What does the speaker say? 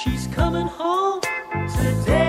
She's coming home today.